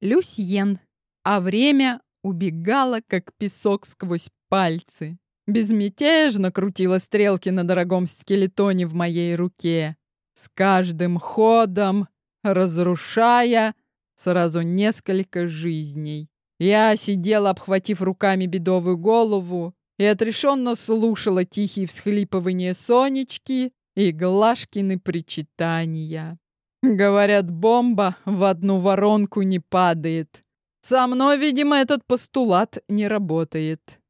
Люсьен. А время убегало, как песок сквозь пальцы. Безмятежно крутила стрелки на дорогом скелетоне в моей руке. С каждым ходом разрушая сразу несколько жизней. Я сидела, обхватив руками бедовую голову, и отрешенно слушала тихие всхлипывания Сонечки и Глашкины причитания. Говорят, бомба в одну воронку не падает. Со мной, видимо, этот постулат не работает.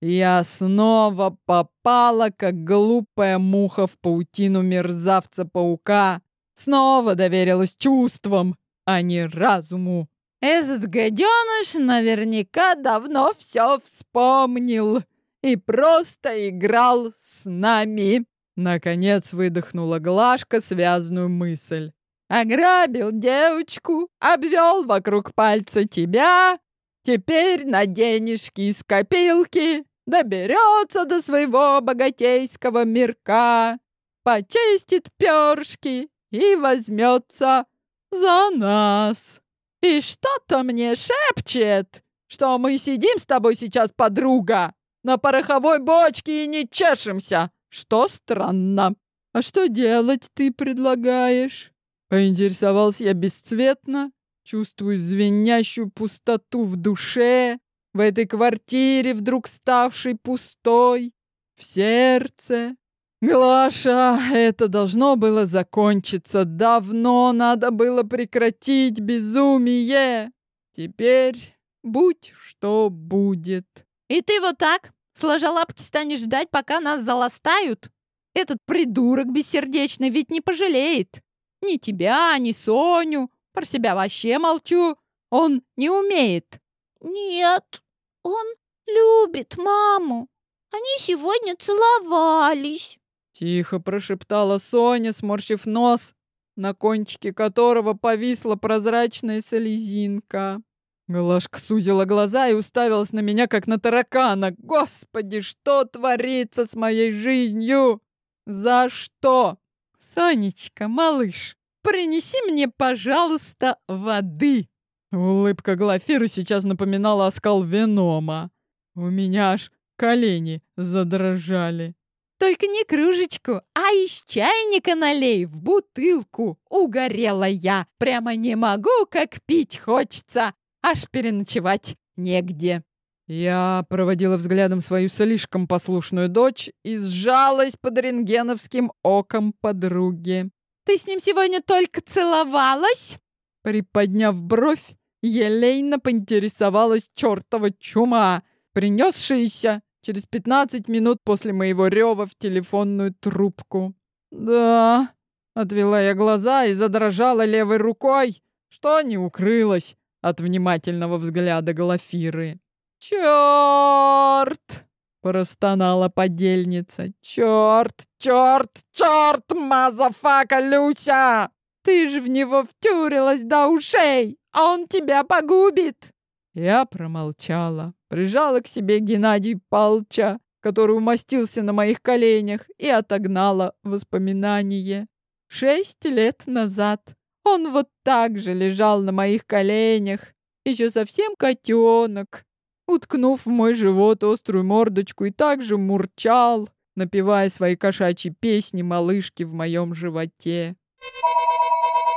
Я снова попала, как глупая муха в паутину мерзавца-паука. Снова доверилась чувствам, а не разуму. Этот гаденыш наверняка давно все вспомнил и просто играл с нами. Наконец выдохнула Глашка связную мысль. Ограбил девочку, обвел вокруг пальца тебя. Теперь на денежки из копилки доберется до своего богатейского мирка, почистит першки и возьмется за нас. И что-то мне шепчет, что мы сидим с тобой сейчас, подруга, на пороховой бочке и не чешемся, что странно. А что делать ты предлагаешь? Поинтересовался я бесцветно, чувствую звенящую пустоту в душе, в этой квартире, вдруг ставшей пустой, в сердце. Глаша, это должно было закончиться. Давно надо было прекратить безумие. Теперь будь что будет. И ты вот так, сложа лапки, станешь ждать, пока нас заластают? Этот придурок бессердечный ведь не пожалеет. Ни тебя, ни Соню. Про себя вообще молчу. Он не умеет. Нет, он любит маму. Они сегодня целовались. Тихо прошептала Соня, сморщив нос, на кончике которого повисла прозрачная слезинка. Глашка сузила глаза и уставилась на меня, как на таракана. Господи, что творится с моей жизнью? За что? «Сонечка, малыш, принеси мне, пожалуйста, воды!» Улыбка Глафиры сейчас напоминала оскал Венома. У меня аж колени задрожали. «Только не кружечку, а из чайника налей в бутылку!» Угорела я. Прямо не могу, как пить хочется. Аж переночевать негде. Я проводила взглядом свою слишком послушную дочь и сжалась под рентгеновским оком подруги. «Ты с ним сегодня только целовалась?» Приподняв бровь, елейно поинтересовалась чертова чума, принесшаяся через пятнадцать минут после моего рева в телефонную трубку. «Да», — отвела я глаза и задрожала левой рукой, что не укрылось от внимательного взгляда Глафиры. «Черт!» — простонала подельница. «Черт, черт, черт, motherfucker Люся! Ты же в него втюрилась до ушей, а он тебя погубит!» Я промолчала, прижала к себе Геннадий Палча, который умостился на моих коленях, и отогнала воспоминание. Шесть лет назад он вот так же лежал на моих коленях, еще совсем котенок, уткнув в мой живот острую мордочку и также мурчал, напевая свои кошачьи песни малышки в моем животе.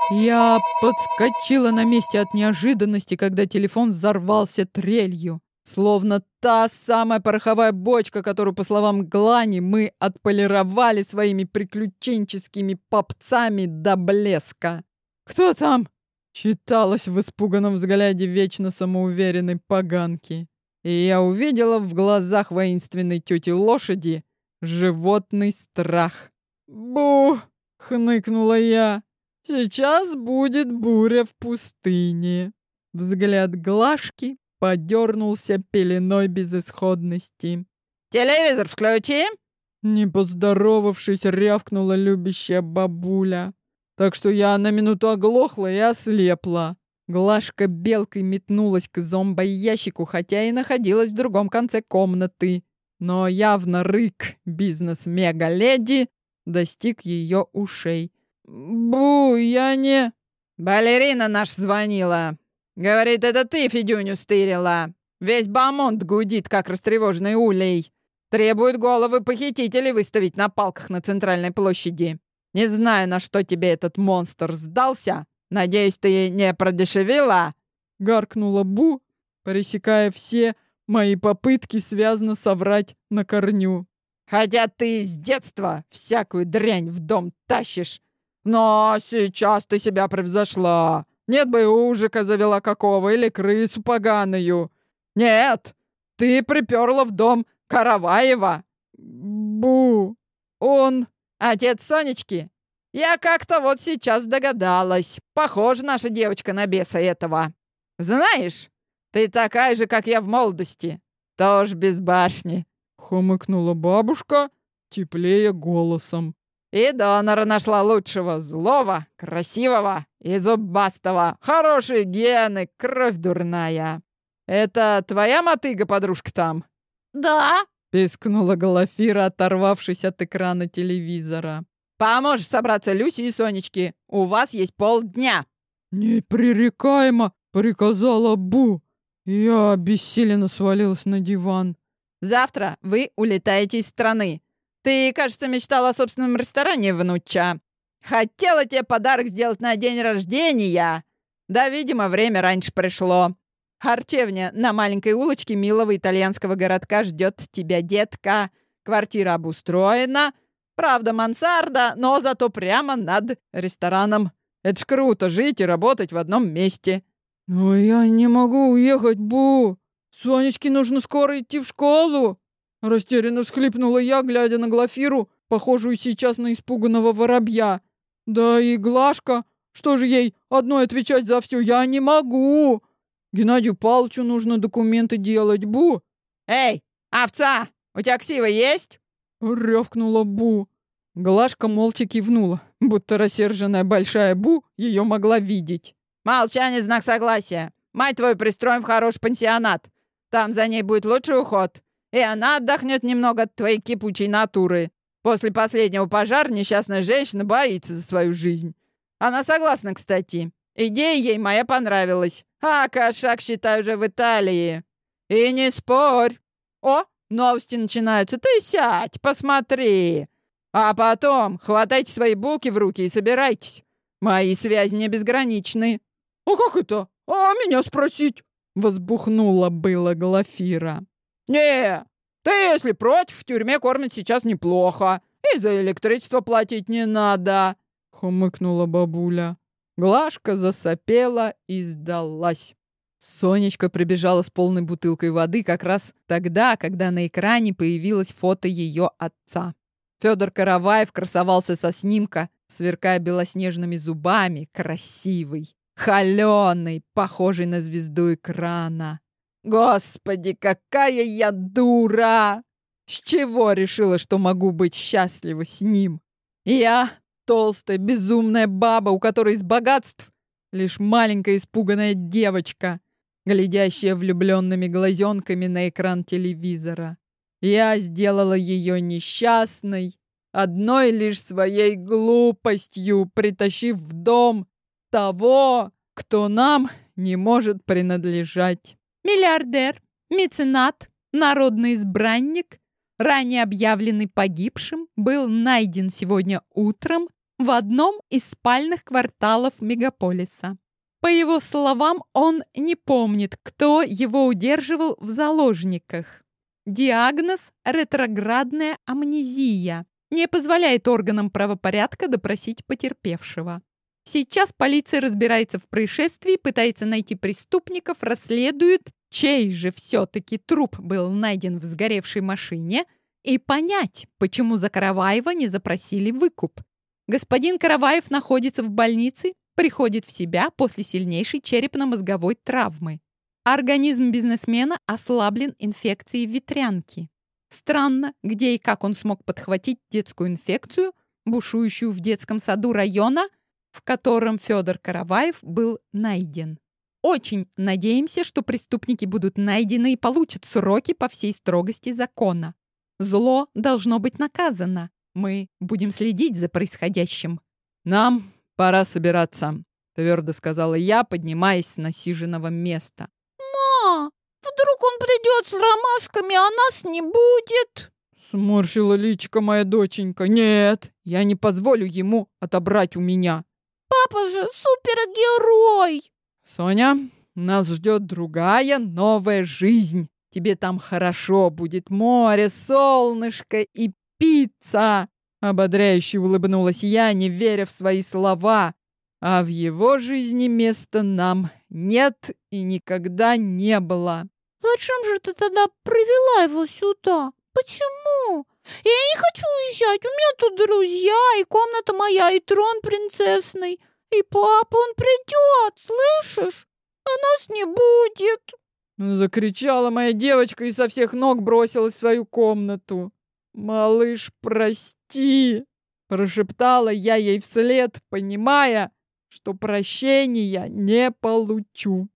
Я подскочила на месте от неожиданности, когда телефон взорвался трелью. Словно та самая пороховая бочка, которую, по словам Глани, мы отполировали своими приключенческими попцами до блеска. «Кто там?» — читалось в испуганном взгляде вечно самоуверенной поганки и я увидела в глазах воинственной тети лошади животный страх. «Бу!» — хныкнула я. «Сейчас будет буря в пустыне». Взгляд Глашки подернулся пеленой безысходности. «Телевизор включи!» Не поздоровавшись, рявкнула любящая бабуля. Так что я на минуту оглохла и ослепла. Глашка белкой метнулась к зомбоящику, хотя и находилась в другом конце комнаты. Но явно рык бизнес-мега-леди достиг ее ушей. «Бу, я не...» «Балерина наш звонила. Говорит, это ты Федюню стырила. Весь Бамонт гудит, как растревоженный улей. Требует головы похитителей выставить на палках на центральной площади. Не знаю, на что тебе этот монстр сдался. Надеюсь, ты не продешевила?» Гаркнула Бу, пресекая все мои попытки связно соврать на корню. «Хотя ты с детства всякую дрянь в дом тащишь. Но сейчас ты себя превзошла. Нет бы ужика завела какого или крысу поганую. Нет, ты приперла в дом Караваева. Бу, он отец Сонечки. Я как-то вот сейчас догадалась. Похожа наша девочка на беса этого. Знаешь, ты такая же, как я в молодости. Тоже без башни. Хомыкнула бабушка, теплее голосом. И донора нашла лучшего, злого, красивого и зубастого. Хорошие гены, кровь дурная. Это твоя мотыга, подружка, там? Да. Пискнула Глафира, оторвавшись от экрана телевизора. Поможешь собраться Люси и Сонечке. У вас есть полдня. Непререкаемо, приказала Бу. Я обессиленно свалилась на диван. Завтра вы улетаете из страны. Ты, кажется, мечтала о собственном ресторане, внуча. Хотела тебе подарок сделать на день рождения. Да, видимо, время раньше пришло. Харчевня на маленькой улочке милого итальянского городка ждет тебя, детка. Квартира обустроена. Правда, мансарда, но зато прямо над рестораном. Это ж круто, жить и работать в одном месте. Но я не могу уехать, Бу. Сонечке нужно скоро идти в школу. Растерянно всхлипнула я, глядя на Глафиру, похожую сейчас на испуганного воробья. Да и Глашка, что же ей одной отвечать за все? Я не могу. Геннадию Павловичу нужно документы делать, Бу. Эй, овца, у тебя ксива есть? Рявкнула Бу. Глашка молча кивнула, будто рассерженная большая Бу ее могла видеть. «Молчание — знак согласия. Мать твою пристроим в хороший пансионат. Там за ней будет лучший уход и она отдохнет немного от твоей кипучей натуры. После последнего пожара несчастная женщина боится за свою жизнь. Она согласна, кстати. Идея ей моя понравилась. А кошак, считай, уже в Италии. И не спорь. О, новости начинаются. Ты сядь, посмотри. А потом хватайте свои булки в руки и собирайтесь. Мои связи не безграничны. А как это? А меня спросить? Возбухнула было Глафира. «Не, ты, если против, в тюрьме кормят сейчас неплохо. И за электричество платить не надо», — хмыкнула бабуля. Глашка засопела и сдалась. Сонечка прибежала с полной бутылкой воды как раз тогда, когда на экране появилось фото ее отца. Федор Караваев красовался со снимка, сверкая белоснежными зубами, красивый, холеный, похожий на звезду экрана. Господи, какая я дура! С чего решила, что могу быть счастлива с ним? Я толстая, безумная баба, у которой из богатств лишь маленькая испуганная девочка, глядящая влюбленными глазенками на экран телевизора. Я сделала ее несчастной, одной лишь своей глупостью, притащив в дом того, кто нам не может принадлежать. Миллиардер, меценат, народный избранник, ранее объявленный погибшим, был найден сегодня утром в одном из спальных кварталов мегаполиса. По его словам, он не помнит, кто его удерживал в заложниках. Диагноз – ретроградная амнезия. Не позволяет органам правопорядка допросить потерпевшего. Сейчас полиция разбирается в происшествии, пытается найти преступников, расследует, чей же все-таки труп был найден в сгоревшей машине, и понять, почему за Караваева не запросили выкуп. Господин Караваев находится в больнице, приходит в себя после сильнейшей черепно-мозговой травмы. Организм бизнесмена ослаблен инфекцией ветрянки. Странно, где и как он смог подхватить детскую инфекцию, бушующую в детском саду района – в котором Федор Караваев был найден. Очень надеемся, что преступники будут найдены и получат сроки по всей строгости закона. Зло должно быть наказано. Мы будем следить за происходящим. Нам пора собираться. твердо сказала я, поднимаясь с насиженного места. Вдруг он придет с ромашками, а нас не будет? Сморщила личико моя доченька. Нет, я не позволю ему отобрать у меня. Папа же супергерой. Соня, нас ждет другая новая жизнь. Тебе там хорошо будет море, солнышко и пицца. Ободряюще улыбнулась я, не веря в свои слова. А в его жизни места нам нет и никогда не было. Зачем же ты тогда привела его сюда? Почему? Я не хочу уезжать. У меня тут друзья, и комната моя, и трон принцессный. И папа, он придет, слышишь? А нас не будет. Закричала моя девочка и со всех ног бросилась в свою комнату. «Малыш, прости!» Прошептала я ей вслед, понимая, что прощения не получу.